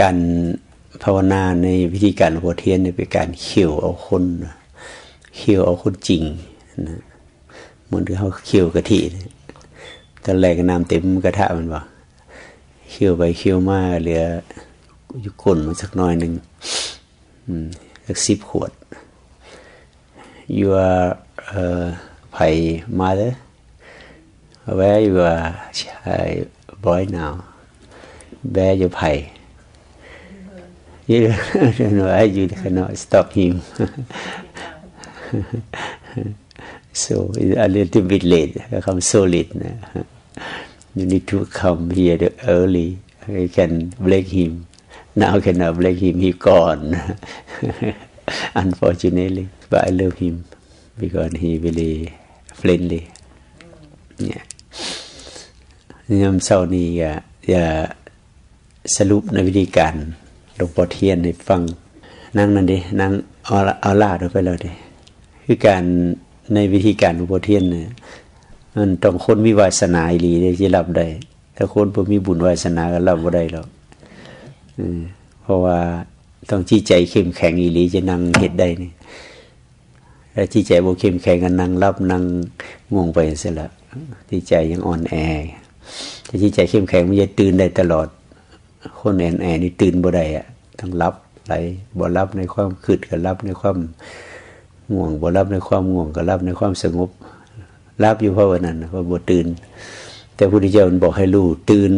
การภาวนาในวิธีการหลวงพ่อเทียนเป็นการเขี่ยวเอาคนเขี่ยวเอาคนจริงนะเหมือนที่เขาเขี่ยวกะทิตอนแรกน้ำเต็มกระทะมันบอกเขี่ยวไปเขี่ยวมาเหลืออยู่ก้นมาสักน้อยหนึ่งสักสิบขวด your uh, ไผ่ mother where your child boy now where you ไผ่ you don't know why you cannot stop him so it's a little bit late come so late you need to come here early you can break him now cannot break him he gone unfortunately but I love him because he really friendly เนี่ยยามเช้านี้จะสรุปในวิธีการห ลวงพ่อเทียนให้ฟัง นั่งนั่นดินั่งเอาเอาลาดไปแล้วดิคือการในวิธีการหลวงพ่อเทียนเนี่ยมันต้องคนมีวาสนาอีหลีที่รับได้ถ้าคนบ่มีบุญวาสนาก็รับบ่ได้หรอกเพราะว่าต้องจี้ใจเข้มแข็งอีหลีจะนั่งเฮ็ดได้นี่แล้วที่ใจโบเข้มแข็งกันนั่งรับนั่งง่วงไปเสียล้วที่ใจยังอ่อนแอแต่ที่ใจเข้มแข็งมันจะตื่นได้ตลอด คนแอนแอนี่ตื่นบ่ได้อะต้องรับไหลบ่รับในความคืดก็รับในความง่วงบ่รับในความง่วงก็รับในความสงบรับอยู่เพราะว่านั้นเพราะบ่ตื่น แต่พระพุทธเจ้ามันบอกให้รู้ตื่น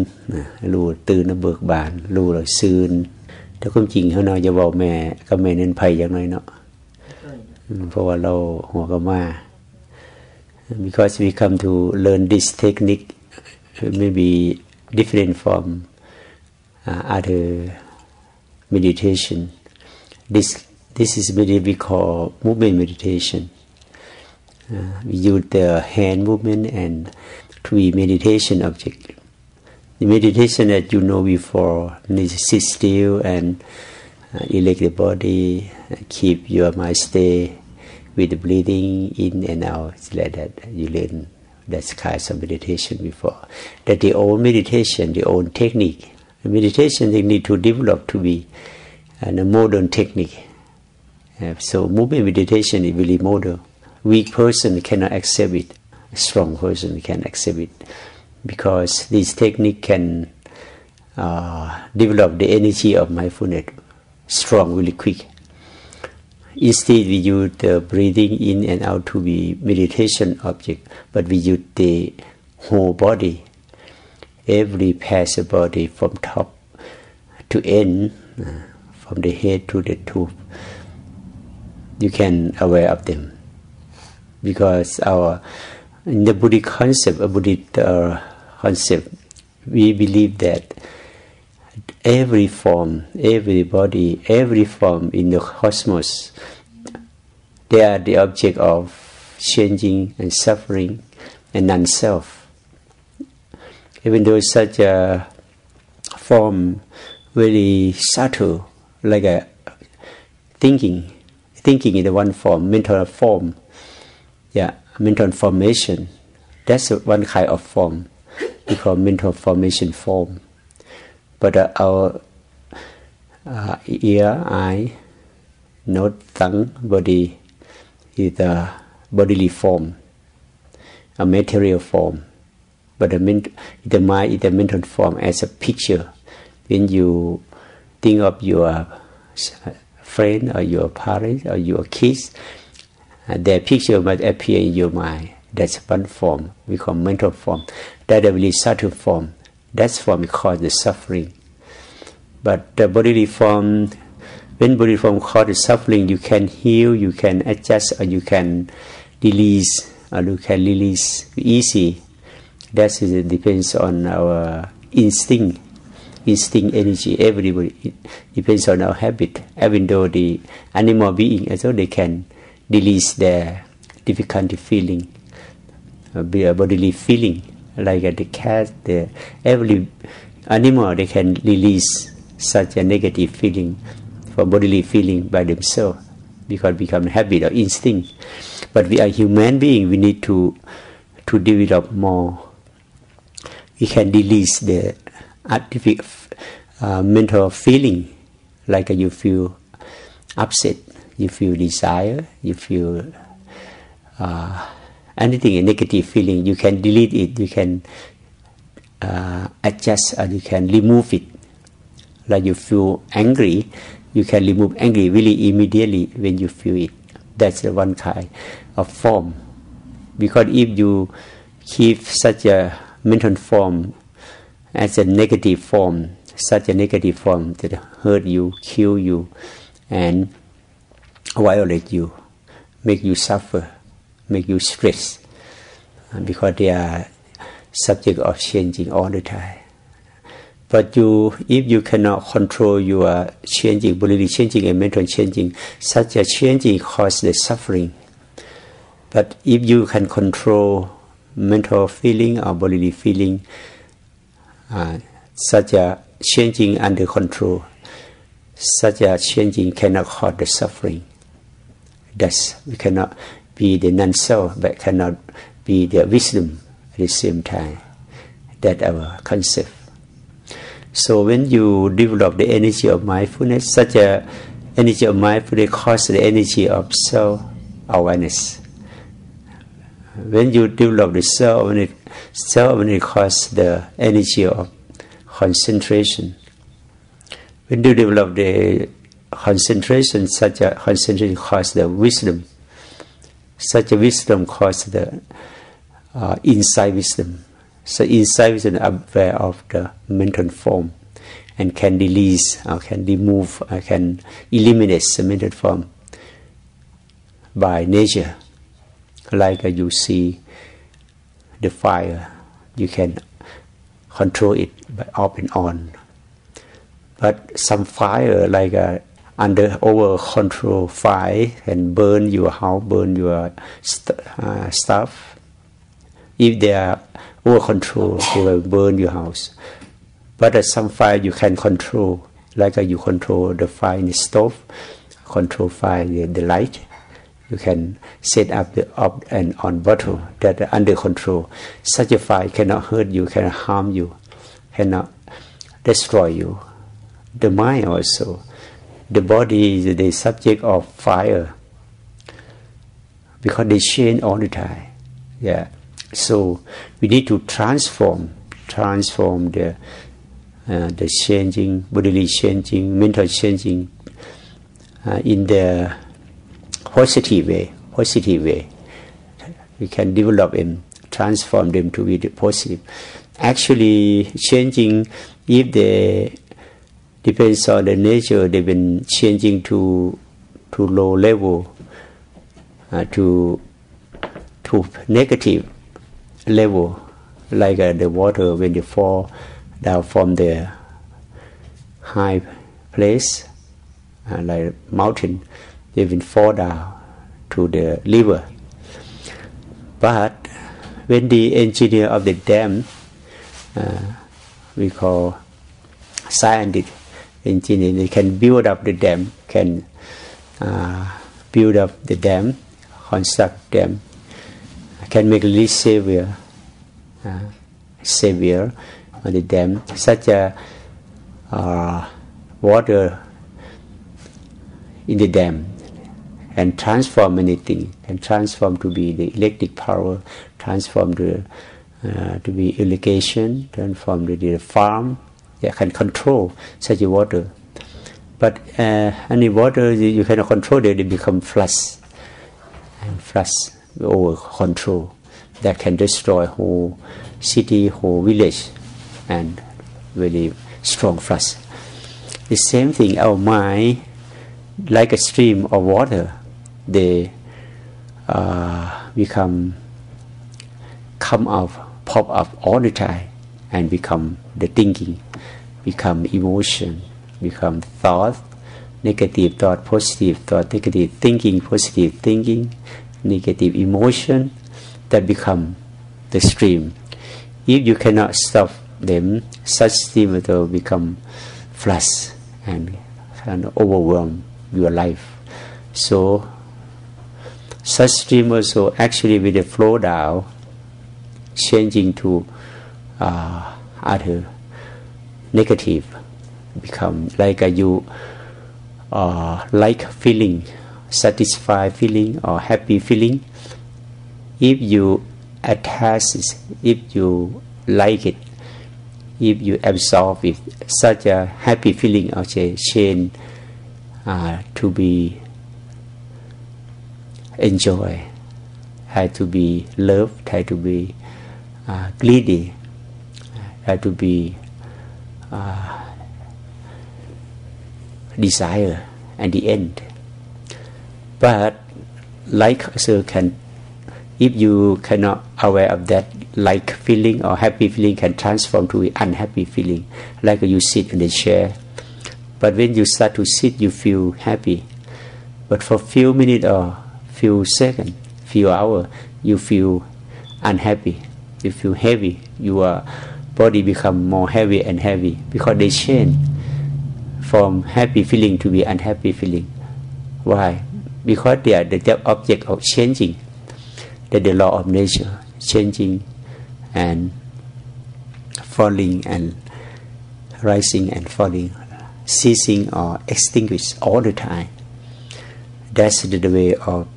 รู้ตื่นนะเบิกบานรู้แล้วซื่นแต่ความจริงเขาเนาะจะบอกแม่ก็แม่เน้นภัยอย่างน้อยเนาะเพราะว่าเราหัวก็มา because we come to learn this technique maybe different from uh, other meditation. This this is what we call movement meditation. Uh, we use the hand movement and three meditation object. The meditation that you know before to sit still and uh, elect the body keep your mind stay with the breathing in and out. Like that. You learn that kind of meditation before. That the old meditation the old technique meditation they need to develop to be uh, a modern technique. Uh, so movement meditation is really modern. Weak person cannot accept it. A strong person can accept it. Because this technique can uh, develop the energy of mindfulness strong really quick. Instead, we use the breathing in and out to be meditation object, but we use the whole body, every part body from top to end, uh, from the head to the toe. You can aware of them because our in the Buddhist concept, a Buddhist uh, concept, we believe that every form, every body, every form in the cosmos, they are the object of changing and suffering and non-self. Even though such a form very subtle, like a thinking, thinking in the one form, mental form, yeah, mental formation. That's one kind of form. We call mental formation form but uh, our uh, ear, eye, nose, tongue, body is a bodily form, a material form. But the, ment- the mind is the mental form as a picture. When you think of your friend or your parents or your kids, uh, their picture might appear in your mind. That's one form we call mental form. That a really subtle form. That's form we call the suffering. But the bodily form, when bodily form causes suffering, you can heal, you can adjust, or you can release, or you can release easy. That depends on our instinct, instinct energy. Everybody it depends on our habit. Even though the animal being, as well, they can release their difficulty feeling, bodily feeling, like the cat, the every animal they can release such a negative feeling for bodily feeling by themselves because become habit or instinct. But we are human being. We need to to develop more. We can release the uh, mental feeling, like you feel upset, you feel desire, you feel uh, anything a negative feeling, you can delete it, you can uh, adjust, or you can remove it. Like you feel angry, you can remove angry really immediately when you feel it. That's the one kind of form. Because if you keep such a mental form as a negative form, such a negative form that hurt you, kill you, and violate you, make you suffer, make you stress, uh, because they are subject of changing all the time. But you, if you cannot control your changing, bodily changing and mental changing, such a changing causes the suffering. But if you can control mental feeling or bodily feeling, uh, such a changing under control, such a changing cannot cause the suffering. Thus, we cannot be the non-self, but cannot be the wisdom at the same time. That our concept. So when you develop the energy of mindfulness, such a energy of mindfulness causes the energy of self-awareness. When you develop the self-awareness, self-awareness causes the energy of concentration. When you develop the concentration, such a concentration causes the wisdom. Such a wisdom causes the uh, insight wisdom. So insight wisdom aware of the mental form and can release or can remove or can eliminate the mental form by nature. Like uh, you see the fire, you can control it by off and on. But some fire, like uh, under over control fire, can burn your house, burn your st- uh, stuff. If they are over control, they will burn your house. But uh, some fire you can control, like uh, you control the fire in the stove, control fire the, the light. You can set up the up and on bottle that are under control. Such a fire cannot hurt you, cannot harm you, cannot destroy you. The mind also. The body is the subject of fire because they change all the time. Yeah. So we need to transform, transform the uh, the changing, bodily changing, mental changing uh, in the positive way, positive way. We can develop them, transform them to be the positive. Actually, changing if they depends on the nature, they've been changing to to low level, uh, to to negative level, like uh, the water when they fall down from the high place, uh, like mountain, they will fall down to the river. But when the engineer of the dam, uh, we call scientist engineer, they can build up the dam, can uh, build up the dam, construct dam, can make it savior, uh, savior on the dam, such a uh, water in the dam and transform anything and transform to be the electric power, transform to, uh, to be irrigation, transform to be the farm. They can control such a water. But uh, any water you cannot control it, it become flush and flush over control that can destroy whole city, whole village, and very strong flush. The same thing, our mind, like a stream of water, they uh, become come up, pop up all the time, and become the thinking, become emotion, become thought, negative thought, positive thought, negative thinking, positive thinking, negative emotion that become the stream. If you cannot stop them, such stream will become flush and, and overwhelm your life. So such stream also actually with the flow down, changing to uh, other negative become like a you uh, like feeling, satisfied feeling or happy feeling. If you attach it, if you like it, if you absorb it, such a happy feeling or change uh, to be enjoy, had to be loved, had to be uh, greedy, had to be uh, desire at the end. But like also can, if you cannot aware of that like feeling or happy feeling can transform to unhappy feeling, like you sit in the chair. But when you start to sit, you feel happy. But for few minutes or few seconds, few hours, you feel unhappy. You feel heavy. Your body become more heavy and heavy because they change from happy feeling to be unhappy feeling. Why? Because they are the object of changing. That the law of nature changing and falling and rising and falling, ceasing or extinguished all the time. That's the way of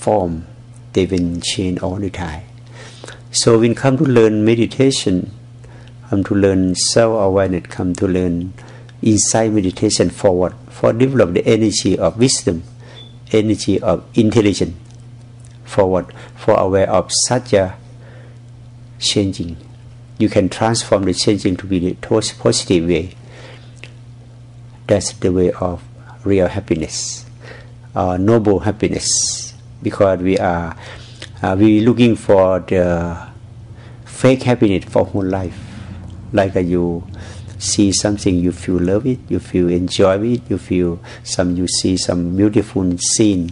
form. They will change all the time. So when come to learn meditation, come to learn self-awareness, come to learn insight meditation forward for develop the energy of wisdom, energy of intelligence forward for aware of such a changing. You can transform the changing to be the positive way. That's the way of real happiness, uh, noble happiness, because we are uh, we looking for the fake happiness for whole life. Like uh, you see something, you feel love it, you feel enjoy it, you feel some, you see some beautiful scene.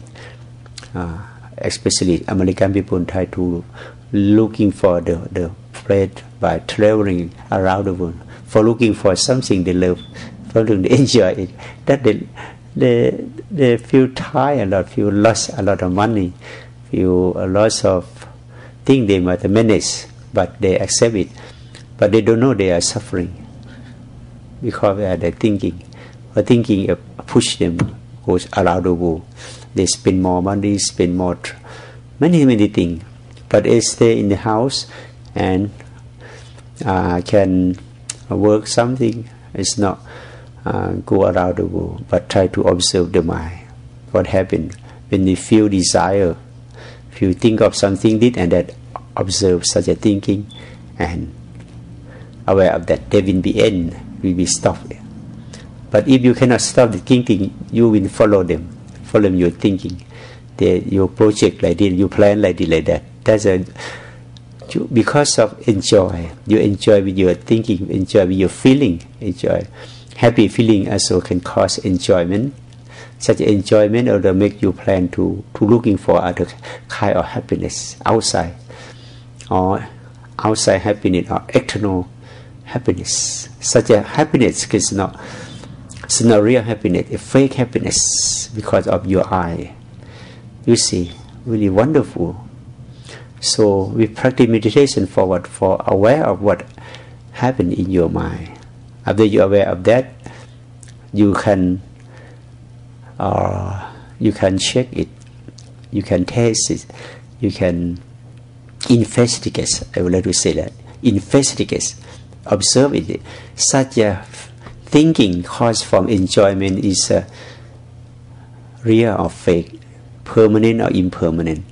Uh, especially American people try to looking for the, the place by traveling around the world, for looking for something they love, for to enjoy it. That they, they, they feel tired a lot, feel lost a lot of money, feel a lot of things they might manage, but they accept it. But they don't know they are suffering because they are thinking. But thinking push them goes around the world. They spend more money, spend more, many, many things but they stay in the house and uh, can work something. It's not uh, go around the world, but try to observe the mind. What happened when you feel desire? If you think of something did and that, observe such a thinking and aware of that, there will be end, will be stopped. But if you cannot stop the thinking, you will follow them, follow your thinking. They, your project like this, you plan like this, like that that's a because of enjoy you enjoy with your thinking enjoy with your feeling enjoy happy feeling also can cause enjoyment. Such enjoyment or make you plan to to looking for other kind of happiness outside or outside happiness or external happiness. Such a happiness is not it's not real happiness a fake happiness because of your eye. You see really wonderful. So we practice meditation forward for aware of what happened in your mind. After you're aware of that, you can uh, you can check it, you can taste it, you can investigate. I would like to say that. Investigate, observe it. Such a thinking caused from enjoyment is uh, real or fake, permanent or impermanent.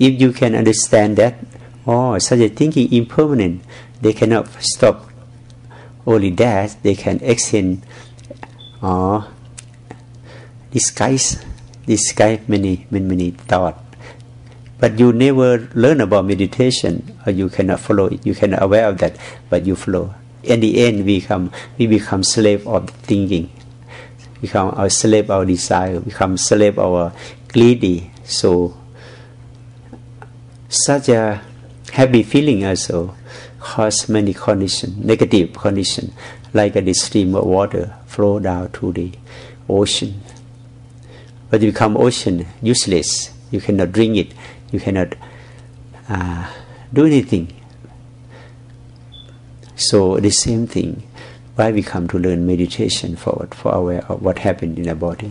If you can understand that, oh, such a thinking impermanent, they cannot stop only that, they can extend or uh, disguise, disguise many, many, many thoughts. But you never learn about meditation, or you cannot follow it. You cannot aware of that, but you follow. In the end, we become we become slave of thinking, become our slave of desire, become slave our greedy. So such a happy feeling also cause many conditions, negative conditions, like a stream of water flow down to the ocean. But you become ocean useless. You cannot drink it. You cannot uh, do anything. So the same thing. why we come to learn meditation for for aware of what happened in the body.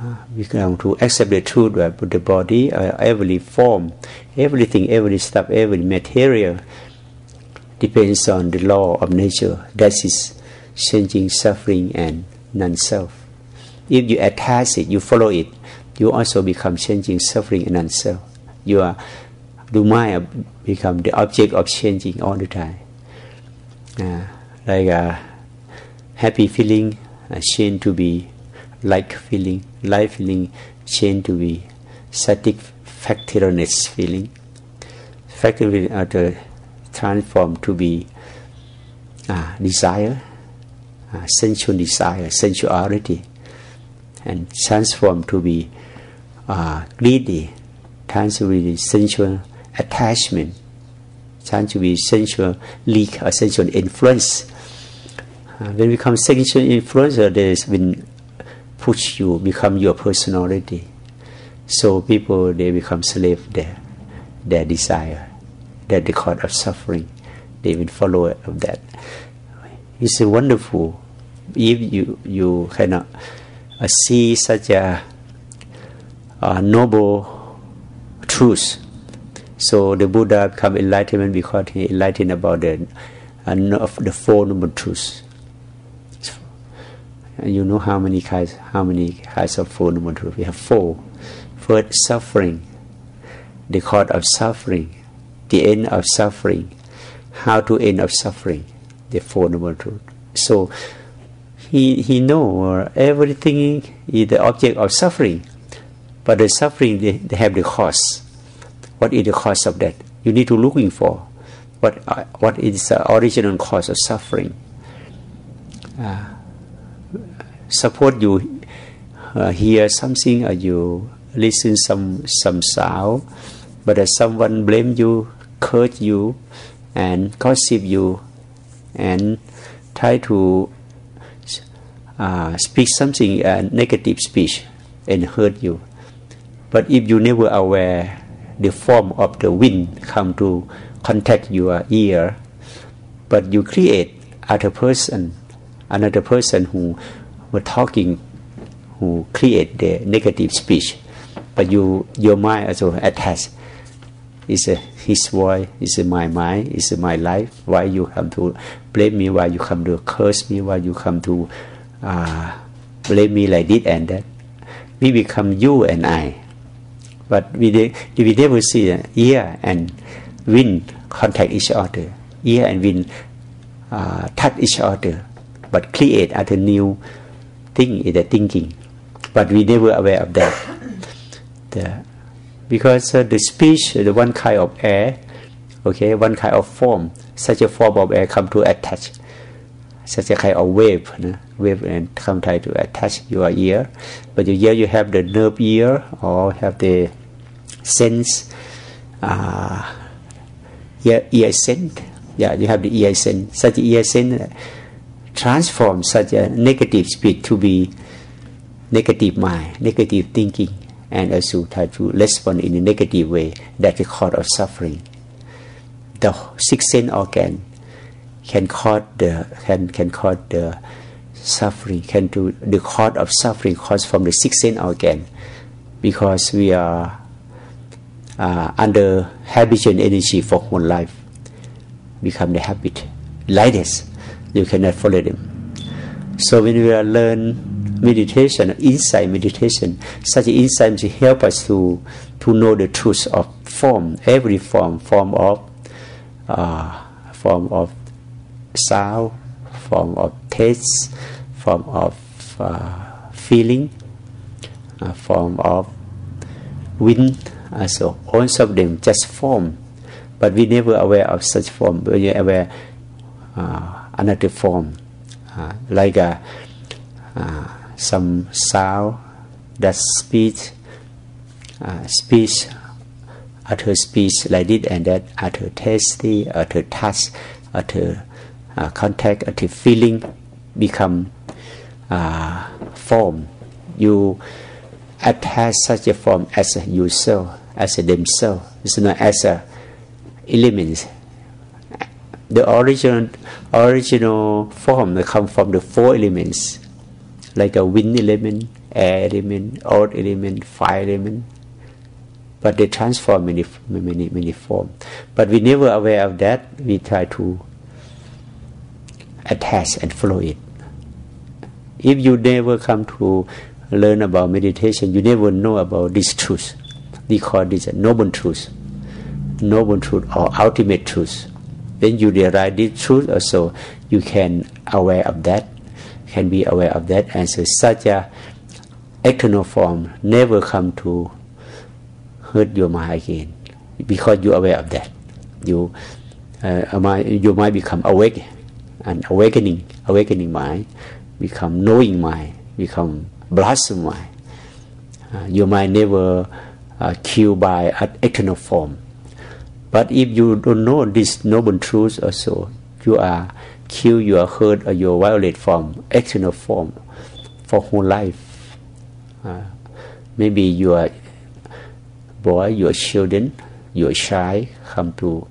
Uh, we come to accept the truth that the body, uh, every form, everything, every stuff, every material depends on the law of nature. That is changing, suffering, and non-self. If you attach it, you follow it, you also become changing, suffering, and non-self. You are the mind become the object of changing all the time. Uh, like a happy feeling uh, change to be like feeling, like feeling change to be satisfactoriness feeling. Factory are transform to be uh, desire, uh, sensual desire, sensuality, and transform to be uh, greedy, transform to be sensual attachment, trying to be sensual leak or sensual influence. Uh, when we become sensual influencer, there's been push you become your personality. So people they become slave there, their desire, that the cause of suffering. They will follow of that. It's a wonderful if you you cannot uh, see such a, a noble truth so the Buddha become enlightenment because he enlightened about the uh, the four noble truths. And you know how many kinds how many kinds of four noble truths? We have four. First, suffering, the cause of suffering, the end of suffering, how to end of suffering, the four noble truths. So he he know everything is the object of suffering, but the suffering they, they have the cause what is the cause of that? You need to looking for what uh, what is the original cause of suffering. Uh, suppose you uh, hear something or you listen some some sound, but uh, someone blame you, curse you, and gossip you, and try to uh, speak something uh, negative speech and hurt you. But if you never aware the form of the wind come to contact your ear, but you create other person, another person who were talking, who create the negative speech, but you your mind also attached. Is his voice, is my mind, is my life. Why you come to blame me? Why you come to curse me? Why you come to uh, blame me like this and that? We become you and I but we, we never see ear and wind contact each other. Ear and wind uh, touch each other, but create other new thing in the thinking. But we never aware of that. The, because uh, the speech, the one kind of air, okay, one kind of form, such a form of air come to attach, such a kind of wave, wave and come try to attach your ear. But your ear, you have the nerve ear or have the sense uh, ear, ear sense. Yeah you have the ear sense. Such ear sense transform such a negative speech to be negative mind negative thinking and also try to respond in a negative way that is the cause of suffering. The six sense organ can cause the can can cause the suffering can do the cause of suffering cause from the six sense organ because we are uh, under habitual energy for whole life. Become the habit. Like this you cannot follow them. So when we learn meditation insight meditation such insight help us to to know the truth of form every form form of uh, form of sound form of taste form of uh, feeling uh, form of wind uh, so all of them just form, but we never aware of such form. We are aware uh, another form, uh, like a, uh, some sound that speech, uh, speech, utter speech like this and that, utter tasty, utter touch, utter uh, contact, utter feeling become uh, form. You attach such a form as yourself as a themselves. It's not as a elements. The original original form come from the four elements, like a wind element, air element, earth element, fire element. But they transform many many many form. But we never aware of that. We try to attach and follow it. If you never come to learn about meditation, you never know about this truth. We call this a noble truth, noble truth or ultimate truth. When you realize this truth, also you can aware of that, can be aware of that, and so such a external form never come to hurt your mind again, because you are aware of that. You, uh, your mind become awake, and awakening, awakening mind become knowing mind, become blossom mind. Uh, mind never uh, killed by an external form. But if you don't know this noble truth also, you are kill your hurt or your violate form, external form, for whole life. Uh, maybe your boy, your children, your child come to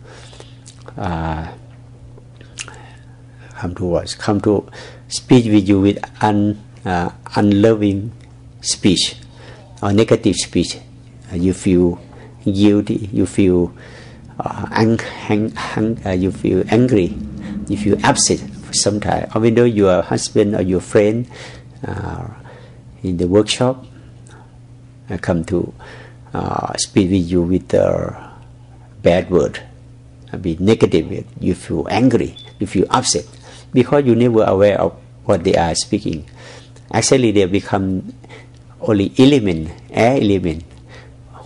uh, come to what? Come to speak with you with un, uh, unloving speech or negative speech. Uh, you feel guilty. You feel uh, ang, uh, you feel angry. If you feel upset sometimes. Even though your husband or your friend uh, in the workshop come to uh, speak with you with a bad word, be negative. You feel angry. You feel upset because you never aware of what they are speaking. Actually, they become only element, air element.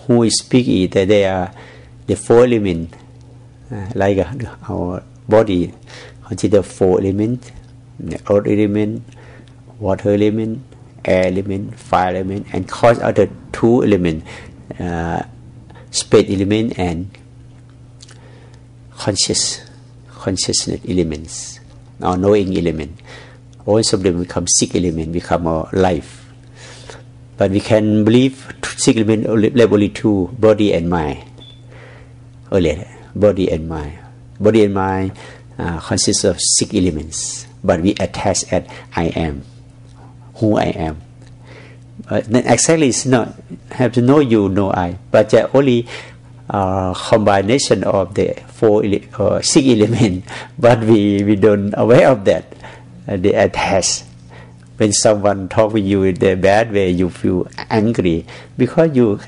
Who is speaking that they are the four element, uh, like uh, our body consider four element, earth element, water element, air element, fire element, and cause other two element, uh, space element and conscious consciousness elements or knowing element. All of them become six element, become a life. But we can believe six element level only two, body and mind. Earlier, body and mind. Body and mind uh, consists of six elements, but we attach at I am, who I am. Uh, exactly, it's not have to know you, know I, but uh, only uh, combination of the four or uh, six elements, but we, we don't aware of that. Uh, they attach. When someone talk with you in a bad way, you feel angry because you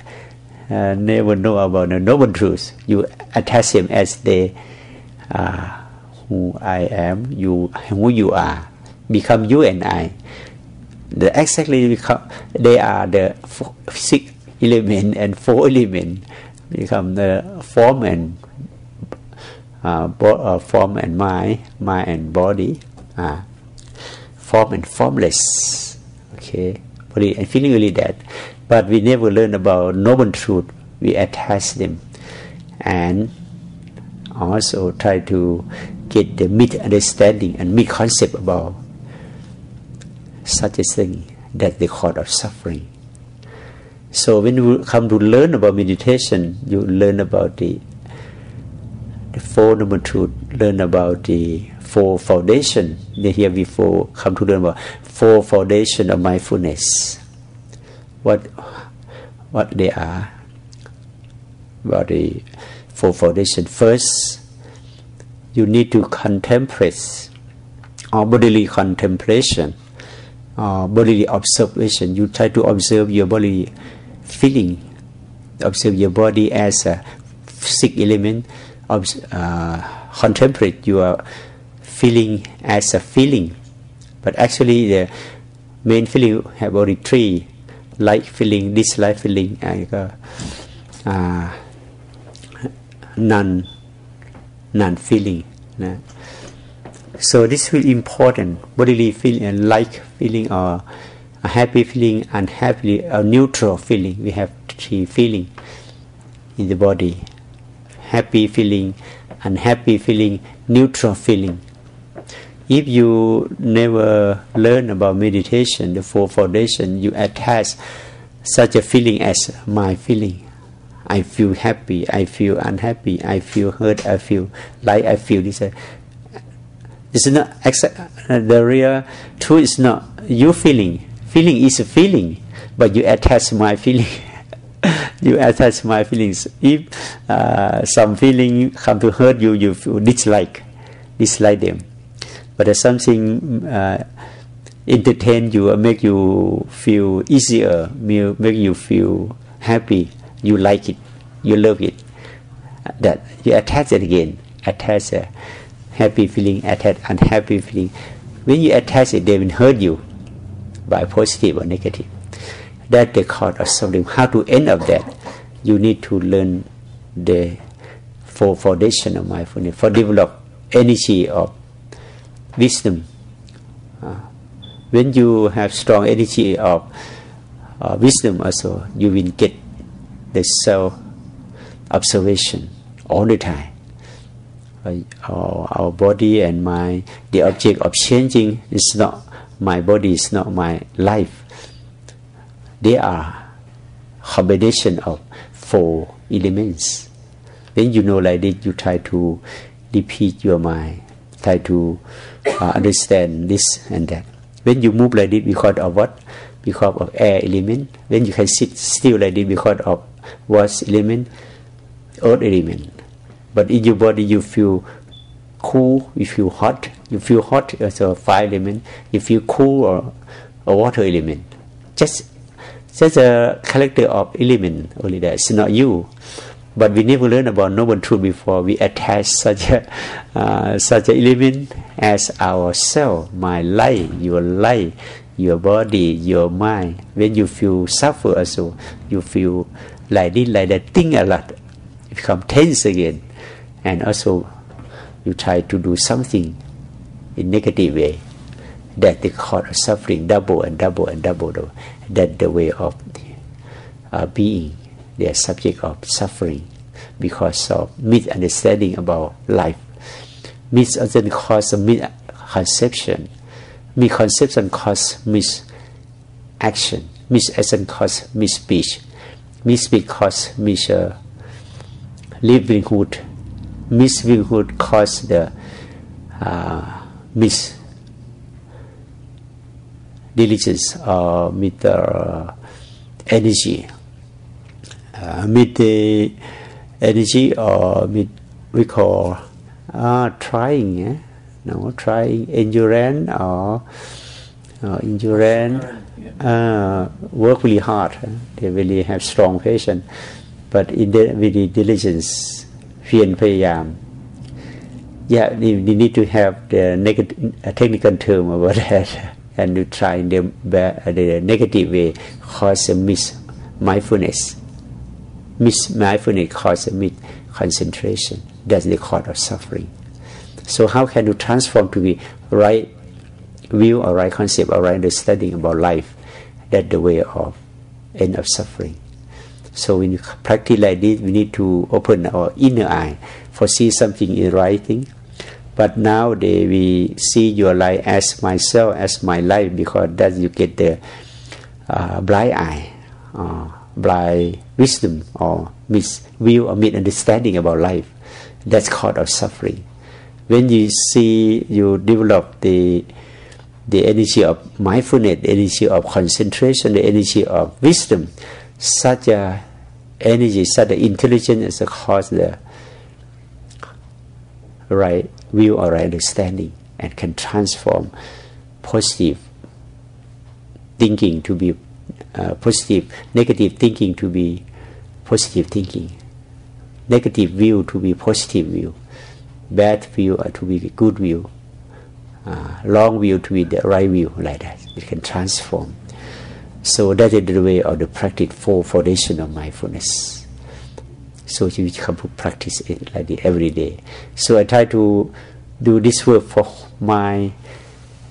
uh, never know about the noble truth. You attach him as the uh, who I am, you who you are, become you and I. The exactly become they are the six element and four element become the form and uh, bo- uh, form and mind, mind and body, uh, form and formless. Okay, body and feeling only that, but we never learn about noble truth. We attach them, and also try to get the mid understanding and mid concept about such a thing that the cause of suffering. So when you come to learn about meditation, you learn about the the four noble truth, learn about the four foundation. Here before come to learn about four foundation of mindfulness. What what they are. About the four foundation. First, you need to contemplate or bodily contemplation or bodily observation. You try to observe your body feeling. Observe your body as a six element. Uh, contemplate your feeling as a feeling. But actually, the main feeling have only three: like feeling, dislike feeling, and uh, uh, non non feeling. So this is important. Bodily feeling and like feeling or a happy feeling, unhappy, a neutral feeling. We have three feeling in the body: happy feeling, unhappy feeling, neutral feeling. If you never learn about meditation, the four foundation, you attach such a feeling as my feeling. I feel happy, I feel unhappy, I feel hurt, I feel like I feel this. It's not the real truth is not you feeling. Feeling is a feeling, but you attach my feeling. you attach my feelings. If uh, some feeling come to hurt you, you dislike, dislike them. But if something uh, entertain you or make you feel easier, make you feel happy, you like it, you love it. That you attach it again, attach a happy feeling, attach unhappy feeling. When you attach it, they will hurt you by positive or negative. That the cause of suffering. How to end of that? You need to learn the four foundation of mindfulness for develop energy of wisdom. Uh, when you have strong energy of uh, wisdom, also you will get the self observation all the time. Uh, our, body and mind, the object of changing is not my body is not my life. They are combination of four elements. Then you know like this, you try to repeat your mind, try to uh, understand this and that. When you move like this because of what? Because of air element. When you can sit still like this because of what element? Earth element. But in your body you feel cool, you feel hot, you feel hot as a fire element, you feel cool or a water element. Just just a character of element only that. It's not you. But we never learn about noble truth before. We attach such a uh, such an element as ourself, my life, your life, your body, your mind. When you feel suffer also, you feel like this, like that, think a lot, become tense again, and also you try to do something in negative way that the cause of suffering double and double and double that the way of uh, being they are subject of suffering because of misunderstanding about life. Misunderstanding cause a misconception. Misconception cause misaction. Misaction cause misspeech misspeech cause mis uh, livelihood. Misviewhood cause the uh, mis diligence or with uh, energy. Uh, with the energy or with we call uh, trying eh? no trying endurance or uh, endurance uh, work really hard. They really have strong patience, but in the, with the diligence, fear and payam. Yeah, they, they need to have the negative technical term about that, and to try in the, the negative way cause a miss mindfulness. Miss mindfulness cause a miss concentration. That's the cause of suffering. So how can you transform to be right view or right concept or right understanding about life that the way of end of suffering so when you practice like this, we need to open our inner eye for see something in writing. But nowadays we see your life as myself, as my life, because that you get the uh, blind eye, uh, blind wisdom, or misview or misunderstanding about life. That's called of suffering. When you see, you develop the the energy of mindfulness, the energy of concentration, the energy of wisdom, such a energy, such an intelligence is cause the right view or right understanding and can transform positive thinking to be uh, positive, negative thinking to be positive thinking, negative view to be positive view, bad view to be good view, uh, long view to be the right view, like that. It can transform. So that is the way of the practice for foundation of mindfulness. So you come to practice it like this every day. So I try to do this work for my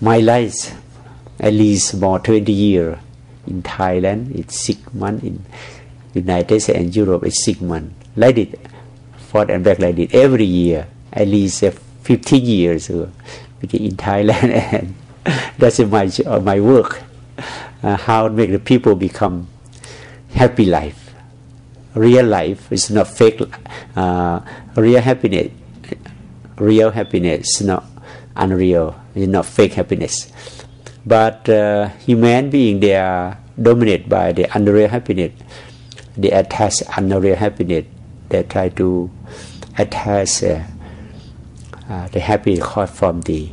my life at least more 20 years in Thailand it's six months in United States and Europe it's six months like it forth and back like it every year at least uh, 15 years uh, in Thailand and that's my uh, my work uh, how to make the people become happy life. Real life is not fake. Uh, real happiness, real happiness not unreal, it's not fake happiness. But uh, human being, they are dominated by the unreal happiness. They attach unreal happiness. They try to attach uh, the happiness caused from the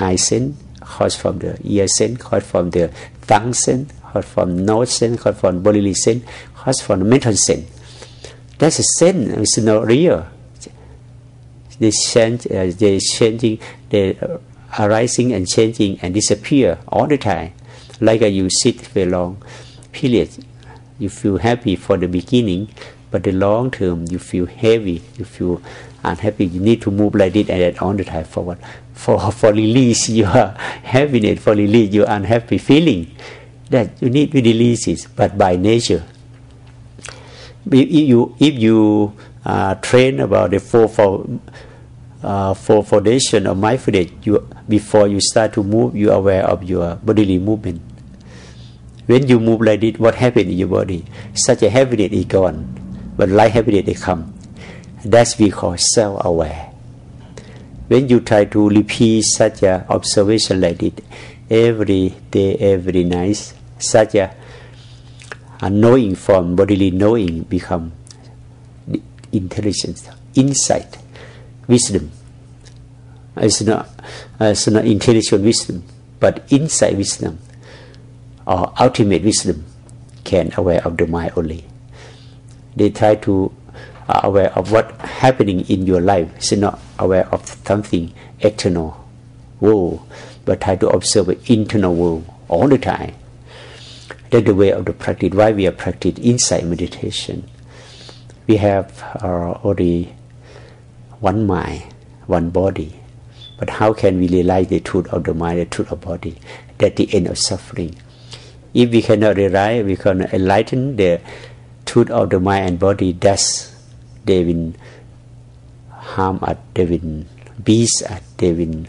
eye sense, caused from the ear sense, caused from the tongue sense, caused from nose sense, caused from bodily sense, caused from the mental sense. That's a sense. It's not real. They change. Uh, they changing. They arising and changing and disappear all the time. Like uh, you sit for a long period, you feel happy for the beginning, but the long term you feel heavy, you feel unhappy. You need to move like this and that all the time for what? For for release your happiness, for release your unhappy feeling. That you need to release it, but by nature. If you if you uh, train about the four for uh, for foundation of mindfulness, you before you start to move, you are aware of your bodily movement. When you move like this, what happens in your body? Such a happiness is gone, but light happiness is come. That's we call self-aware. When you try to repeat such a observation like this every day, every night, such a, a knowing from bodily knowing become intelligence, insight, wisdom. It's not, it's not intelligent wisdom, but insight wisdom or ultimate wisdom can aware of the mind only. They try to are aware of what happening in your life. It's not aware of something external world, but try to observe the internal world all the time. That's the way of the practice. Why we are practice insight meditation. We have uh, only one mind, one body. But how can we realize the truth of the mind, the truth of body? That's the end of suffering. If we cannot realize, we cannot enlighten the truth of the mind and body, that's they will harm us, they will beat us, they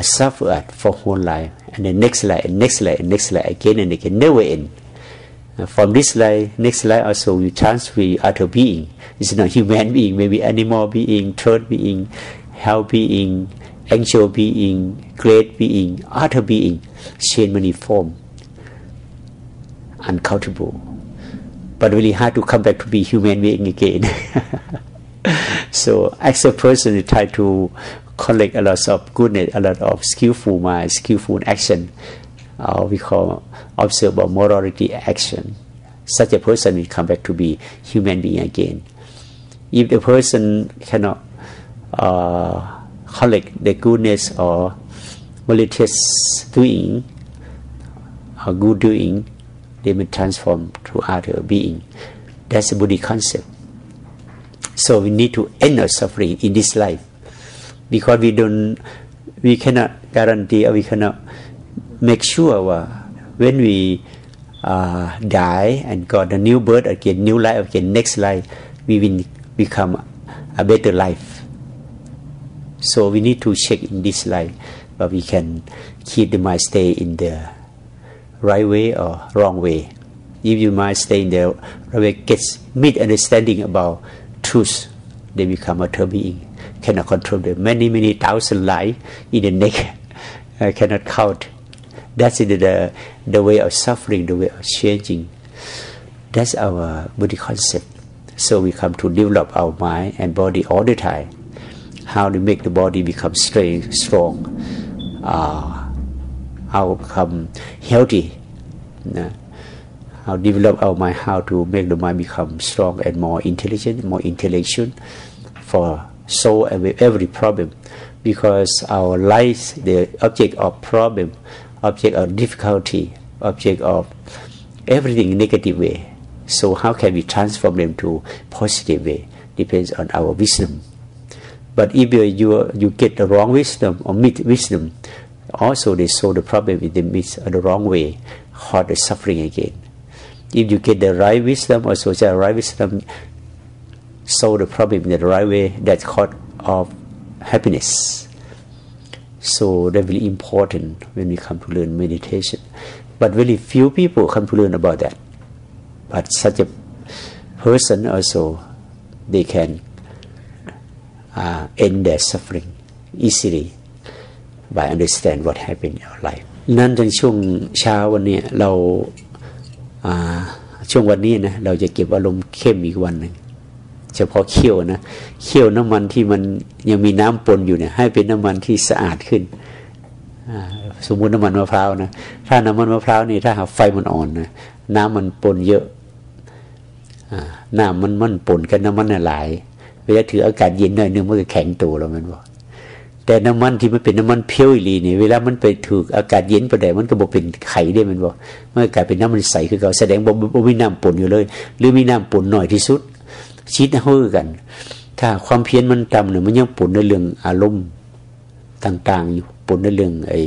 suffer us for whole life. And the next life, and next life, and next life, again and again, never end. From this life, next life also we transfer to other being. It's not human being, maybe animal being, third being, hell being, angel being, great being, other being, change many form, uncountable but really hard to come back to be human being again. so as a person you try to collect a lot of goodness, a lot of skillful mind, skillful action, uh, we call observe morality action. Such a person will come back to be human being again. If the person cannot uh, collect the goodness or malicious doing or good doing, they will transform to other being. That's the Buddhist concept. So we need to end our suffering in this life because we don't, we cannot guarantee or we cannot make sure when we uh, die and got a new birth again, new life again, next life, we will become a better life. So we need to check in this life, but we can keep the mind stay in the right way or wrong way. If you might stay in the right way, gets understanding about truth, they become a third being. Cannot control them. Many, many thousand life in the neck. I cannot count. That's the, the, the way of suffering, the way of changing. That's our body concept. So we come to develop our mind and body all the time. How to make the body become strong, strong. Uh, how become healthy, how develop our mind, how to make the mind become strong and more intelligent, more intellectual for solve every, problem. Because our life, the object of problem, object of difficulty, object of everything negative way. So how can we transform them to positive way? Depends on our wisdom. But if you, you get the wrong wisdom or meet wisdom, also they solve the problem in the midst the wrong way, cause the suffering again. If you get the right wisdom, also the right wisdom, solve the problem in the right way, that's cause of happiness. So that's very important when we come to learn meditation. But very few people come to learn about that. But such a person also, they can uh, end their suffering easily by understand what happened in our life นั้นในช่วงเช้าวันนี้เราช่วงวันนี้นะเราจะเก็บอารมณ์เข้มอีกวันหนึ่งเฉพาะเคี่ยวนะเคี่ยวน้ำมันที่มันยังมีน้ำปนอยู่เนี่ยให้เป็นน้ำมันที่สะอาดขึ้นสมมุติน้ำมันมะพร้าวนะถ้าน้ำมันมะพร้าวนี่ถ้าหากไฟมันอ่อนนะน้ำมันปนเยอะน้ำมันมันปนกันน้ำมันละลายเวลาถืออากาศเย็นหน่อยนึงมันก็แข็งตัวแล้วมันบอก แต่น้ำมันที่มันเป็นน้ำมันเพียวอีลีนี่เวลามันไปถูกอากาศเย็นประเดี๋ยวมันก็บอกเป็นไข่ได้มันบอกมันกลายเป็นน้ำมันใสคือเขาแสดงบอกว่ามีน้ำปนอยู่เลย หรือมีน้ำปนหน่อยที่สุดชิดห้อกัน ถ้าความเพียรมันต่ำเนี่ยมันยังปนในเรื่องอารมณ์ต่าง ๆ อยู่ปนในเรื่องไอ้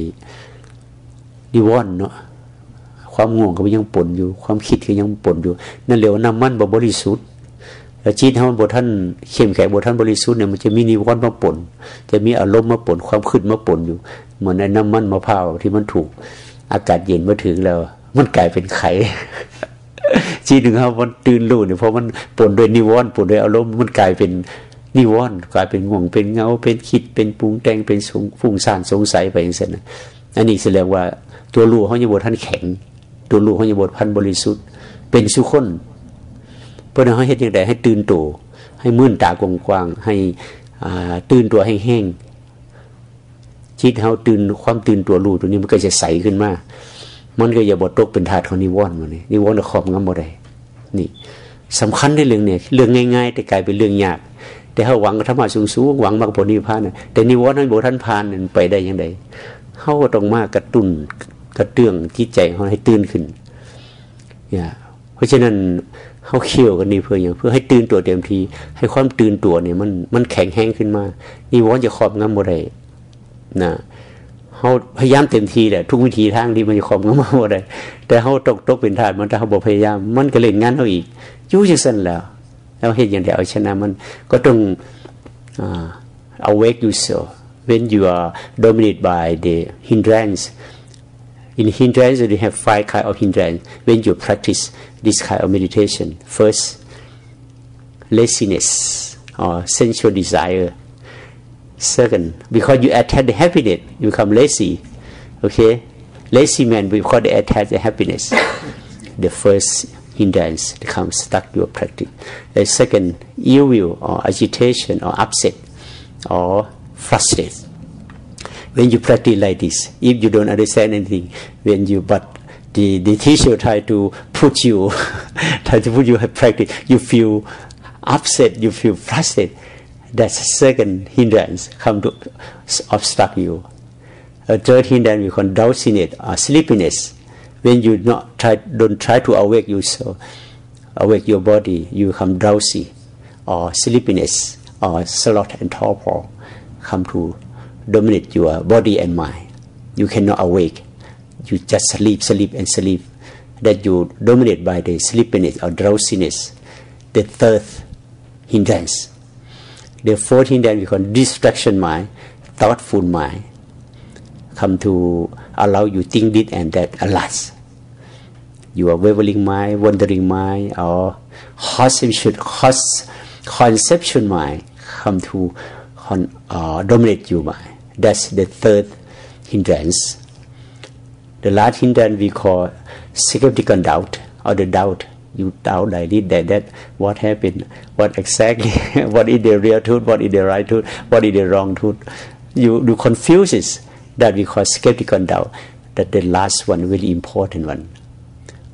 นิวรณ์เนาะความง่วงก็ยังปนอยู่ ความคิดก็ยังปนอยู่ นั่นเรียกว่าน้ำมันบริสุทธิ์ แล้วจิตท่านบทท่านเข้มแข็งบทท่านบริสุทธิ์เนี่ยมันจะมีนิวรณ์มาปนจะมีอารมณ์มาปนความขึ้นมาปนอยู่ เหมือนในน้ำมันมะพร้าวที่มันถูก อากาศเย็นมาถึงแล้ว มันกลายเป็นไข่จีหนึ่งครับมันตื่นรู้เนี่ยเพราะมันปนด้วยนิวรณ์ปนด้วยอารมณ์มันกลายเป็นนิวรณ์กลายเป็นง่วงเป็นเงาเป็นคิดเป็นปรุงแต่งเป็นฟุ้งซ่านสงสัยไปอย่างเช่นอันนี้แสดงว่าตัวรู้เขาจะบทท่านแข็ง ตัวรู้เขาจะบทพันบริสุทธิ์ เป็นสุขน เพราะนั้เขาเห็นอย่างไรให้ตื่นตัวให้มื่นตากว้างๆให้ตื่นตัวให้แห้งจิตเขาตื่นความตื่นตัวรู้ตัวนี้มันก็จะใสขึ้นมา มันก็อย่าบดตกเป็นธาตุของนิวรณ์มันนี่นิวรณ์ขอบงำบ่ได้นี่สำคัญในเรื่องเนี่ยเรื่องง่าย ๆ แต่กลายเป็นเรื่องยาก แต่เขาหวังธรรมะสูงสูงหวังมรรคผลนิพพานนะแต่นิวรณ์นั้นโบท่านพานนั่นไปได้ยังไงเขาก็ต้องมากระตุ้นกระเตื้องจิตใจเขาให้ตื่นขึ้นเนี่ยเพราะฉะนั้น เขาเคี่ยวกันนี่เพื่ออย่างเพื่อให้ตื่นตัวเต็มที ให้ความตื่นตัวเนี่ยมันมันแข็งแห้งขึ้นมานิวรณ์จะครอบงำบ่ได้นะเขาพยายามเต็มทีแหละทุกวิธีทางที่มันจะคอมก็มาหมดเลยแต่เขาตกตกเป็นทาสมันถ้าเขาบอกพยายาม มันก็เล่นงานเขาอีกยุ่งจังสั้นแล้วแล้วเห็นอย่างเดียวชนะมันก็ต้อง awake yourself when you are dominated by the hindrance in hindrance you have five kind of hindrance when you practice this kind of meditation first laziness or sensual desire Second, because you attach the happiness, you become lazy. Okay? Lazy man because they attach the happiness. the first hindrance becomes stuck your practice. The second, ill will or agitation or upset or frustrated. When you practice like this, if you don't understand anything, when you but the, the teacher try to put you try to put you have practice, you feel upset, you feel frustrated that's second hindrance come to obstruct you. A third hindrance we call drowsiness or sleepiness. When you not try, don't try to awake yourself, awake your body, you become drowsy, or sleepiness, or sloth and torpor come to dominate your body and mind. You cannot awake. You just sleep, sleep, and sleep. That you dominate by the sleepiness or drowsiness. The third hindrance the 14 that we call distraction mind, thoughtful mind, come to allow you think this and that a lot. Your wavering mind, wandering mind, or conception, conception mind come to uh, dominate your mind. That's the third hindrance. The last hindrance we call skeptical doubt or the doubt you doubt like this, that, that, what happened, what exactly, what is the real truth, what is the right truth, what is the wrong truth. You, you confuse it. That we call skeptical doubt. That the last one, really important one.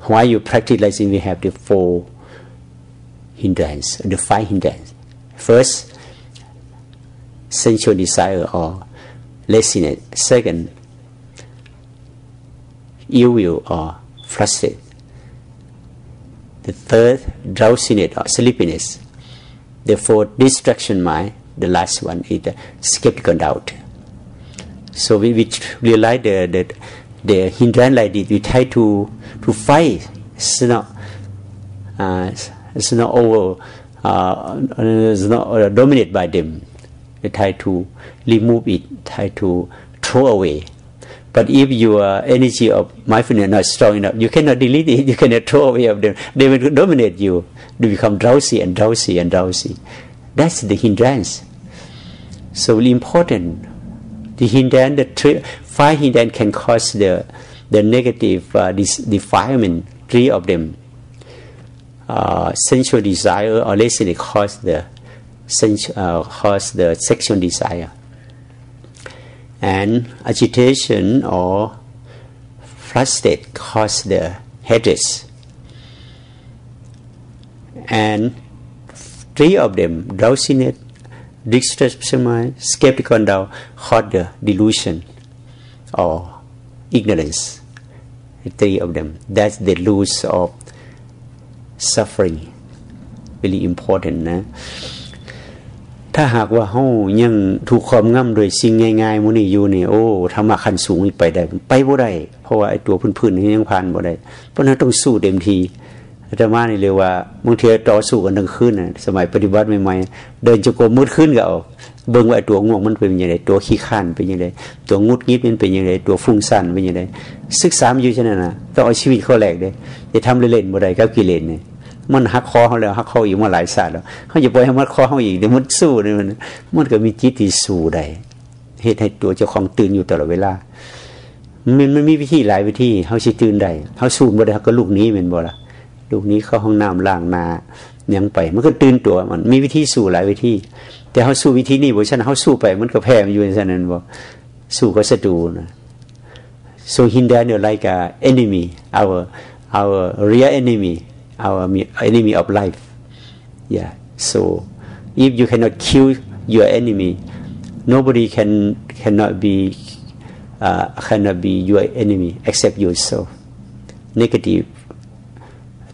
Why you practice we have the four hindrance, the five hindrance. First, sensual desire or laziness. Second, ill will or frustration the third, drowsiness or sleepiness. The fourth, distraction mind. The last one is the skeptical doubt. So we, we realize the, the, the hindrance like this, we try to, to fight. It's not, uh, it's not over, uh, it's not uh, dominated by them. We try to remove it, try to throw away but if your energy of mindfulness is not strong enough, you cannot delete it, you cannot throw away of them. They will dominate you. You become drowsy and drowsy and drowsy. That's the hindrance. So important The hindrance, the three, five hindan can cause the the negative uh, this defilement. Three of them, uh, sensual desire, or say cause the uh, cause the sexual desire, and agitation or frustration cause the headaches, and three of them, drowsiness, distressed mind, skeptical doubt, cause the delusion or ignorance. Three of them. That's the loss of suffering. Really important นะ ถ้าหากว่าเฮายังถูกความง่ำโดยสิ่งง่ายๆมื้อนี้อยู่นี่โอ้ธรรมะขั้นสูงนี่ไปได้ ไปบ่ได้ เพราะว่าไอ้ตัวพื้นๆนี่ยังผ่านบ่ได้ เพราะนั้นต้องสู้เต็มทีอาตมานี่เรียกว่าบางทีต่อสู้กันทั้งคืนน่ะสมัยปฏิบัติใหม่ๆเดินจงกรมมืดขึ้นก็เอาเบิ่งว่าไอ้ตัวง่วงมันเป็นยังไงตัวขี้ข้านเป็นยังไงตัวงุดงิดมันเป็นยังไงตัวฟุ้งซ่านเป็นยังไงศึกษาอยู่ฉะนั้นน่ะต้องเอาชีวิตเข้าแหลกเด้จะทำเล่นๆบ่ได้กับกิเลสนี่ย มันหักคอเขาแล้วหักคออีกมาหลายศาสตร์แล้วเขาจะปล่อยให้มันคอเขาอีกเดี๋ยวมันสู้นี่มันมันก็มีจิตที่สู้ได้เหตุให้ตัวเจ้าของตื่นอยู่ตลอดเวลา มันมันมีวิธีหลายวิธีเขาสิตื่นได้เขาสู้บ่ได้เขาก็ลูกนี้เป็นบ่ละลูกนี้เข้าห้องน้ำล้างนายังไป มันก็ตื่นตัวมันมีวิธีสู้หลายวิธี แต่เขาสู้วิธีนี้บ่ฉันเขาสู้ไป มันก็แพ้มันอยู่ในฉะนั้นบ่สู้ก็ศัตรูนะ so hinder you like a enemy our our real enemy our enemy of life yeah so if you cannot kill your enemy nobody can cannot be uh, cannot be your enemy except yourself negative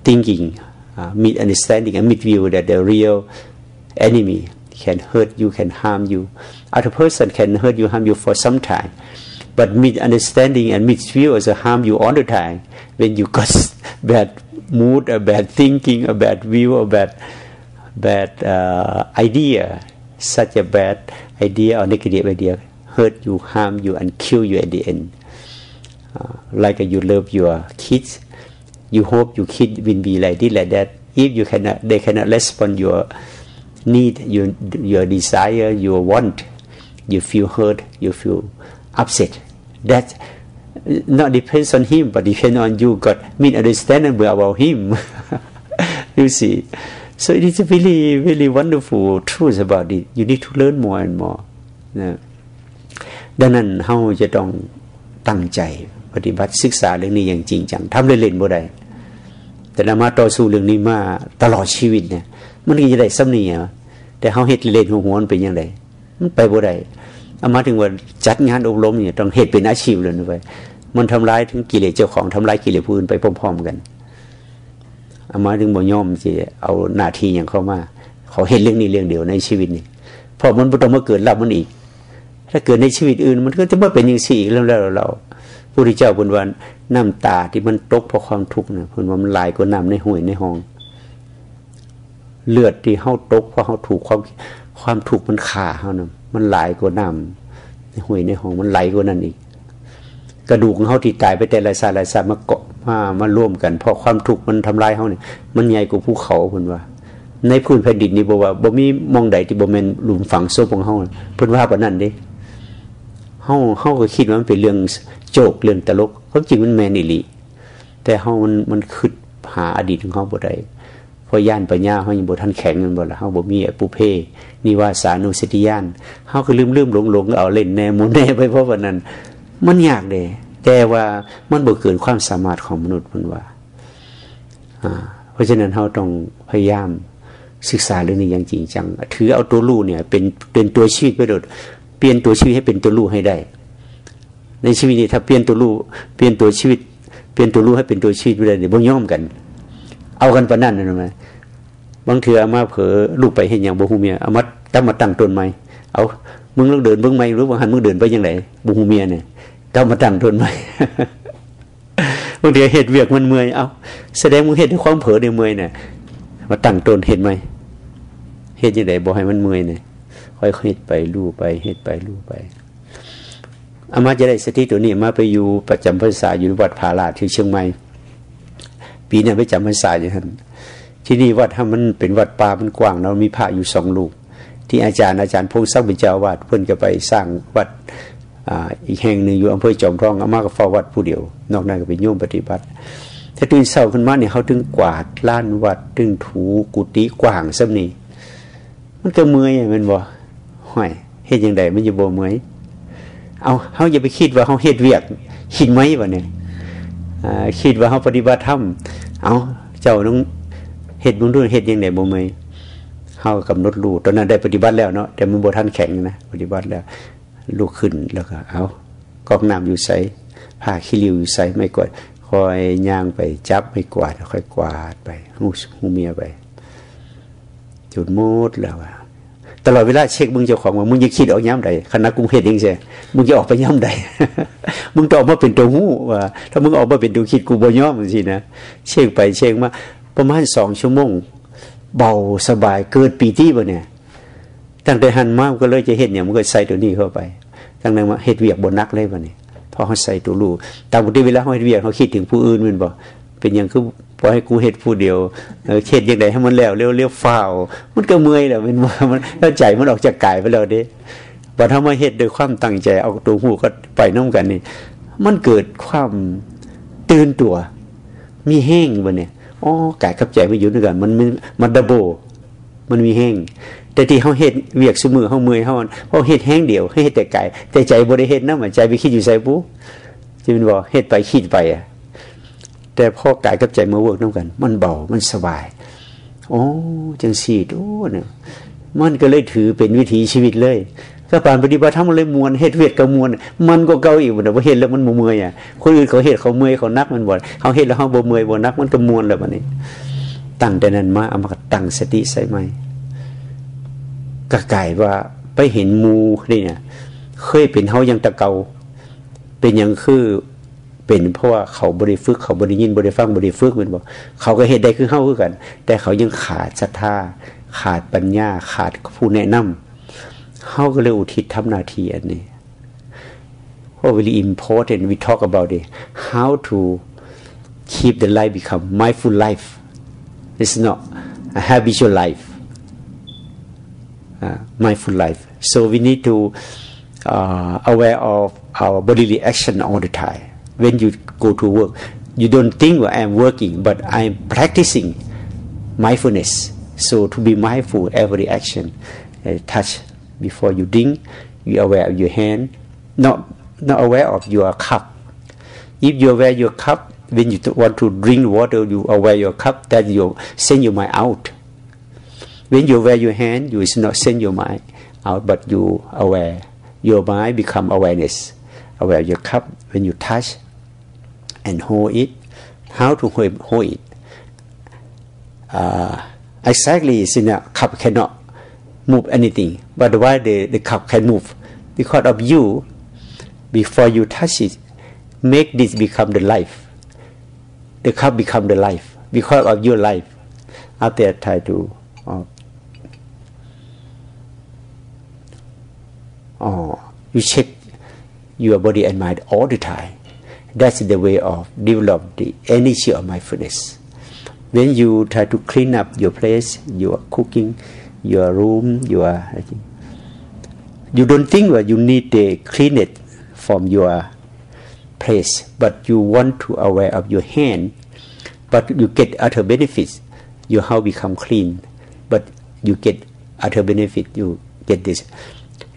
thinking uh, misunderstanding and view that the real enemy can hurt you, can harm you. Other person can hurt you, harm you for some time. But misunderstanding and misview also harm you all the time. When you got bad mood, a bad thinking, a bad view, a bad bad uh, idea, such a bad idea or negative idea hurt you, harm you, and kill you at the end. Uh, like you love your kids, you hope your kid will be like this, like that. If you cannot, they cannot respond your need, your your desire, your want, you feel hurt, you feel upset. That not depends on him, but depend on you. Got mean understandable about him. you see, so it is really, really wonderful truth about it. You need to learn more and more. นะดังนั้นเราจะต้องตั้งใจปฏิบัติศึกษาเรื่องนี้อย่างจริงจังทำเล่นๆบ่ได้แต่ละมาต่อสู้เรื่องนี้มาตลอดชีวิตเนี่ย มันก็จะได้ซ้ำนี่อะแต่เขาเฮ็ดเล่นหัวหัวมันเป็นยังไงมันไปบ่ได้ เอามาถึงว่าจัดงานอบรมเนี่ยต้องเฮ็ดเป็นอาชีพเลยนะไปมันทำร้ายถึงกิเลสเจ้าของทำร้ายกิเลสผู้อื่นไปพร้อมๆกันเอามาถึงบ่ย่อมสิเอาหน้าที่อย่างเข้ามาเขาเห็นเรื่องนี้เรื่องเดียวในชีวิตนี่พอมันต้องมาเกิดรับมันอีก ถ้าเกิดในชีวิตอื่น มันก็จะไมาเป็นอย่างสี่อีกแล้วเราพระพุทธเจ้าบนวันน้ำตาที่มันตกเพราะความทุกข์เนะเพิ่นว่ามันลายกว่าน้ำในห้วยในห้อง เลือดที่เฮาตกเพราะเฮาถูกความ ความทุกข์มันขาเฮานะมันลายกว่าน้ำในห้วยในห้องมันไหลกว่านั้นอีก กระดูกของเฮาที่ตายไปแต่ละสายละสายมาเกาะมามาร่วมกันเพราะความทุกข์มันทำลายเฮาเนี่ยมันใหญ่กว่าภูเขาเพิ่นว่า ในพื้นแผ่นดินนี่บอกว่าบ่มีมองใดที่บ่แมนหลุมฝังศพของเฮาเพิ่นว่าปานนั้นด้เฮาเฮาก็คิดว่ามันเป็นเรื่องโจกเรื่องตลกความจริงมันแมนอิลีแต่เฮามันมันคิดหาอดีตของเฮาบ่ได้ ราะย่านปัญญาเฮายังบ่ทันแข็งกันบ่ละเฮาบ่มีปุเพนิวาสานุสติญาณเฮาก็ลืมๆหลงๆเอาเล่นแน่หมุนแน่ไปเพราะว่านั้น มันยากเด้แต่ว่ามันบ่เกินความสามารถของมนุษย์เพิ่นว่าอ่าเพราะฉะนั้นเฮาต้องพยายามศึกษาเรื่องนี้อย่างจริงจัง ถือเอาตัวรู้เนี่ย เป็นเป็นตัวชีวิตไปโดดเปลี่ยนตัวชีวิตให้เป็นตัวรู้ให้ได้ ในชีวิตนี้ถ้าเปลี่ยนตัวรู้เปลี่ยนตัวชีวิต เปลี่ยนตัวรู้ให้เป็นตัวชีวิตไม่ได้เนี่ยบ่ย่อมกัน เอากันปะนั่นนะมั้ยบางเถื่อมาเผลอลูกไปเห็นอย่างบ่ฮูเมียเอามาตั้งมาตั้งต้นใหม่เอามึงลองเดินเบิ่งใหม่หรือว่าหันมึงเดินไปยังไงบ่ฮูเมียเนี่ยต้งมาตั้งต้นใหม่บางทีเฮ็ดเวียกมันเมื่อยเอาแสดงมึงเฮ็ดด้วยความเผลอในเมื่อยเนี่ยมาตั้งต้นเห็นไหมเฮ็ดยังไงบ่ให้มันเมื่อยเนี่ยค่อยเฮ็ดไปลู่ไปเฮ็ดไปลู่ไปอามาจะได้สติตัวนี้มาไปอยู่ประจำพรรษาอยู่วัดผาลาที่เชียงใหม่ ปีนี้ไปจำพรรษาอย่างนั้นที่นี่วัดถ้ามันเป็นวัดป่ามันกว้างเรามีพระอยู่สองลูก ที่อาจารย์อาจารย์พงศักดิ์เป็นเจ้าวาดเพิ่อนก็ไปสร้างวัดอีกแห่งหนึ่งอยู่อำเภอจอมทองอามาก็เฝ้าวัดผู้เดียว นอกนั้นก็เป็นโยมปฏิบัติ ถ้าตื่นเช้าขึ้นมาเนี่ยเขาถึงกวาดล้านวัดถึงถูกุฏิกว้างซ้ำนี่มันก็เมื่อยมันบ่ห้อยเฮ็ดยังไงมันจะบ่เมื่อยเอาเขาอย่าไปคิดว่าเขาเฮ็ดเวียกคิดไหมวะเนี่ย คิดว่าเขาปฏิบัติธรรมเอาเจ้าต้องเฮ็ดบุญด้วยเฮ็ดยังไงบ่เมยเขากำหนดรูตอนนั้นได้ปฏิบัติแล้วเนาะแต่มันบ่ทันแข็งนะปฏิบัติแล้วลุกขึ้นแล้วก็เอากอกน้ำอยู่ใส่ผ้าขี้ริ้วอยู่ใส่ไม่กวาดคอยย่างไปจับไม่กวาดค่อยกวาดไปหูหูเมียไปจุดมูดแล้ว ตลอดเวลาเช็คมึงเจ้าของว่ามึงจะคิดออกย้ำใดคณะกรุงเทพเองใช่มึงจะออกไปย้ำใดมึงต้องออกมาเป็นตัวหูว่า ถ้ามึงออกมาเป็นตัวคิดกูบ่ย้อมสินะเช็คไปเช็คมาประมาณสองชั่วโมง เบาสบายเกิดปีที่บ่เนี่ยตั้งแต่หันมาก็เลยจะเห็นเนี่ยมันก็ใส่ตัวนี้เข้าไปตั้งแต่มาเห็ดเวียกบนนักเลยวันนี้พอเขาใส่ตัวลูตามปกติเวลาเขาเห็ดเวียกเขาคิดถึงผู้อื่นมันบอกเป็นอย่างคือ พอให้กูเห็ดผู้เดียวเห็ดยังไงให้มันแล้วเร็วเร็วฝ้ามันก็เมื่อยแหละมันมันแล้วใจมันออกจากกายไปแล้วเด้พอถ้ามาเห็ดโดยความตั้งใจเอาตัวหูก็ไปน้องกันนี่ มันเกิดความตื่นตัว มีแห้งวันเนี่ยอ๋อกายกับใจไม่อยู่ด้วยกัน มันมันดับโบ มันมีแห้งแต่ที่เขาเฮ็ดเวียกสมือเขาเมื่อยเขาเขาเฮ็ดแห้งเดียวให้เฮ็ดแต่ไก่แต่ใจบริเฮ็ดนะมันใจไปคิดอยู่ใส่ปุ๊จะเป็นบอกเฮ็ดไปคิดไปอะ แต่พอกายกับใจมาเวิร์กน้ำกัน มันเบามันสบายโอ้จังสีดูเนี่ยมันก็เลยถือเป็นวิถีชีวิตเลยถ้าปานปฏิบัติธรรมมันเลยมวนเฮ็ดเวียดกับมวนมันก็เก่าอีกมันว่าเฮ็ดแล้วมันบ่เมื่อยอะคนอื่นเขาเฮ็ดเขาเมื่อยเขานักมันบ่เขาเฮ็ดแล้วเขาบ่เมื่อยบ่นักมันก็มวนแล้วบัดนี้ ตั้งแต่นั้นมาเอามาตั้งสติใส่ไหมกะไก่ว่าไปเห็นมูนี่เนี่ยเคยเป็นเขายังตะเกาเป็นยังคือ เป็นเพราะว่าเขาบริฝึกเขาบริยินบริฟังบริฝึกมันบอกเขาก็เหตุใดคือเข้าคือกัน แต่เขายังขาดศรัทธาขาดปัญญาขาดผู้แนะนำเขาก็เลยอุทิศทำหน้าที่อันนี้ What really important we talk about it how to keep the life become mindful life it's not a habitual life uh, mindful life. So we need to uh, aware of our bodily action all the time. When you go to work, you don't think well, I'm working, but I'm practicing mindfulness. So to be mindful every action, uh, touch before you drink, you aware of your hand, not not aware of your cup. If you aware your cup, when you want to drink water, you aware your cup, that you send your mind out when you wear your hand, you is not send your mind out, but you aware. Your mind become awareness. Aware your cup when you touch and hold it. How to hold it? Uh, exactly, is in a cup cannot move anything, but why the, the cup can move? Because of you, before you touch it, make this become the life. The cup become the life because of your life. After try to oh, you check your body and mind all the time. That's the way of develop the energy of mindfulness. When you try to clean up your place, your cooking, your room, your you don't think that you need to clean it from your place, but you want to aware of your hand, but you get other benefits. Your house become clean, but you get other benefit. You get this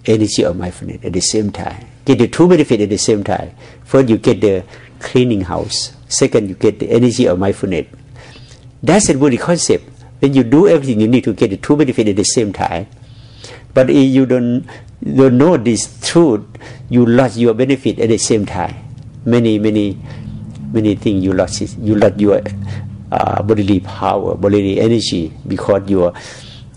energy of mindfulness at the same time. Get the two benefit at the same time. First, you get the cleaning house. Second, you get the energy of mindfulness. That's a Buddhist concept. When you do everything, you need to get the two benefit at the same time. But if you don't don't know this truth, you lost your benefit at the same time. Many, many, many things you lost. You lost your uh, bodily power, bodily energy because your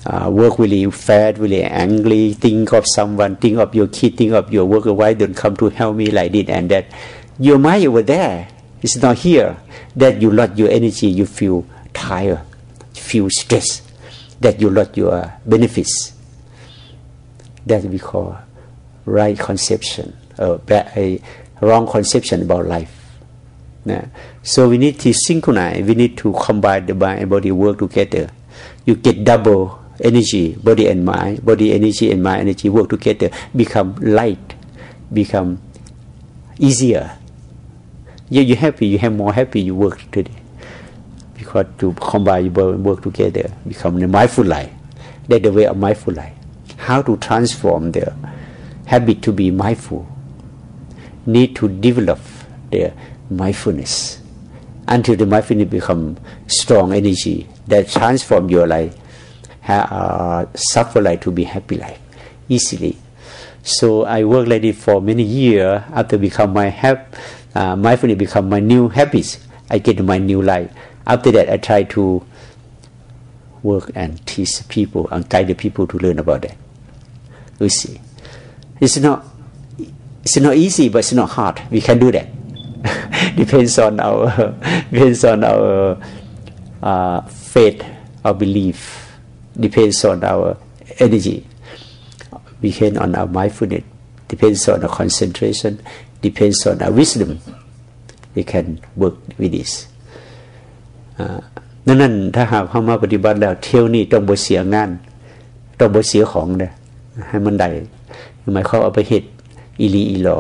uh, work really fast, really angry, think of someone, think of your kid, think of your worker, why don't come to help me like this and that. Your mind over there is not here. That you lost your energy, you feel tired, feel stress, that you lost your benefits. That we call right conception, or a wrong conception about life. So we need to synchronize, we need to combine the mind and body work together. You get double energy, body and mind, body energy and mind energy work together, become light, become easier. You you happy, you have more happy. You work today because to combine you work together become the mindful life. That's the way of mindful life. How to transform the habit to be mindful. Need to develop the mindfulness until the mindfulness become strong energy that transform your life, uh, suffer life to be happy life easily. So I work like this for many years. After become my hap, uh, mindfulness become my new habits. I get my new life. After that, I try to work and teach people and guide the people to learn about that. You see, it's not it's not easy, but it's not hard. We can do that. depends on our depends on our uh, faith, our belief. Depends on our energy. Depends on our mindfulness. Depends on our concentration. Depends on our wisdom. We can work with this. นั่นนั่นถ้าหากเข้ามาปฏิบัติแล้วเที่ยวนี้ต้องบ่เสียงาน ต้องบ่เสียของเด้ให้มันได้หมายความเอาไปเฮ็ดอีลีอีหลอ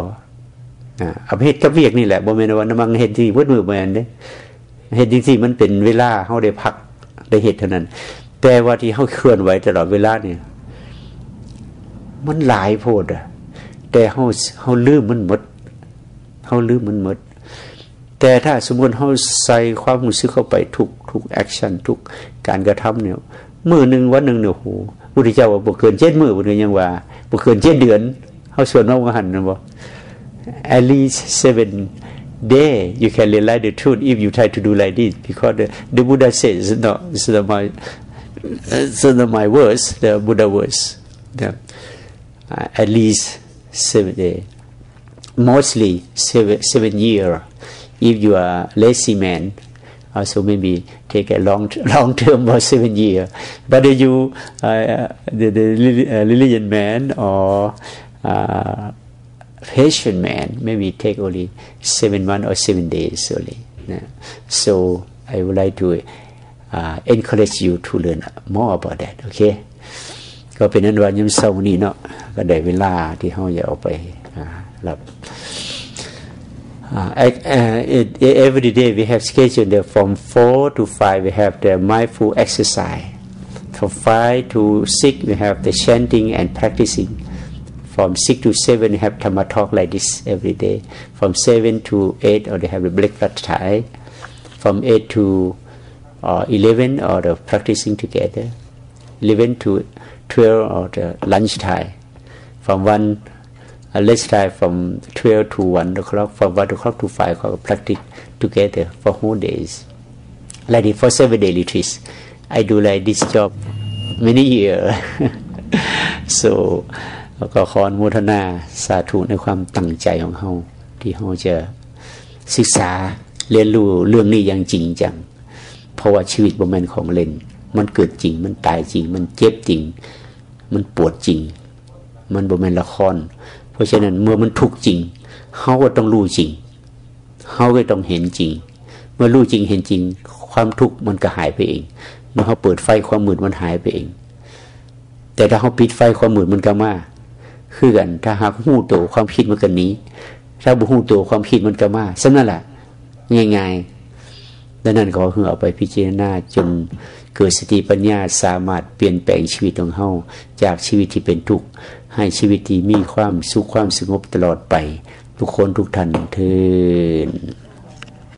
เอาไปเฮ็ดกับเวียกนี่แหละบ่แม่นว่าน้ำมันเฮ็ดที่วัดมือแม่นเด้เฮ็ดจริงๆมันเป็นเวลาเฮาได้พักได้เฮ็ดเท่านั้น แต่ว่าที่เฮาเคลื่อนไหวตลอดเวลาเนี่ยมันหลายโพดอะแต่เฮาเฮาลืมมันหมดเฮาลืมมันหมด แต่ถ้าสมมติเขาใส่ความรู้สึกเข้าไปทุกทุกแอคชั่นทุกการกระทำเนี่ยมือหนึ่งวันหนึ่งเนี่ยโหพุทธเจ้าว่าบุเกินเจ็ดมือบุญยังว่าบุเกินเจ็ดเดือนเขาส่วนน้องหันนะบอก at least seven day you can realize the truth if you try to do like this because the, the Buddha says no it's not my it's not my words the Buddha words yeah. uh, at least seven day mostly seven seven year if you are lazy man, also maybe take a long long term or seven year. But if you uh, the, the uh, religion man or uh, patient man, maybe take only seven months or seven days only. Yeah. So I would like to uh, encourage you to learn more about that Okay. Uh, uh, every day we have scheduled from 4 to 5 we have the mindful exercise. From 5 to 6 we have the chanting and practicing. From 6 to 7 we have Dhamma talk like this every day. From 7 to 8 or they have the breakfast time. From 8 to uh, 11 or the practicing together. 11 to 12 or the lunch time. From 1 uh, let's try from 12 to 1 o'clock, from 1 o'clock to 5 o'clock, practice together for whole days. Like it for seven daily retreats. I do like this job many years. so ก็ขออนุโมทนาสาธุในความตั้งใจของเขาที่เขาจะศึกษาเรียนรู้เรื่องนี้อย่างจริงจัง เพราะว่าชีวิตบ่แมนของเล่น มันเกิดจริง มันตายจริง มันเจ็บจริง มันปวดจริง มันบ่แมนละคร เพราะฉะนั้นเมื่อมันทุกจริงเขาก็ต้องรู้จริงเขาก็ต้องเห็นจริง เมื่อรู้จริงเห็นจริง ความทุกข์มันก็หายไปเอง เมื่อเขาเปิดไฟความมืดมันหายไปเอง แต่ถ้าเขาปิดไฟความมืดมันก็มาคือกัน ถ้าหากหูตัวความคิดมันกันนี้ ถ้าบุหูตัวความคิดมันก็มาสนั่นแหละง่ายๆ ดังนั้นขอเพื่อเอาไปพิจารณาจนเกิดสติปัญญาสามารถเปลี่ยนแปลงชีวิตของเฮาจากชีวิตที่เป็นทุกข์ให้ชีวิตที่มีความสุขความสงบตลอดไป ทุกคนทุกท่านเทิน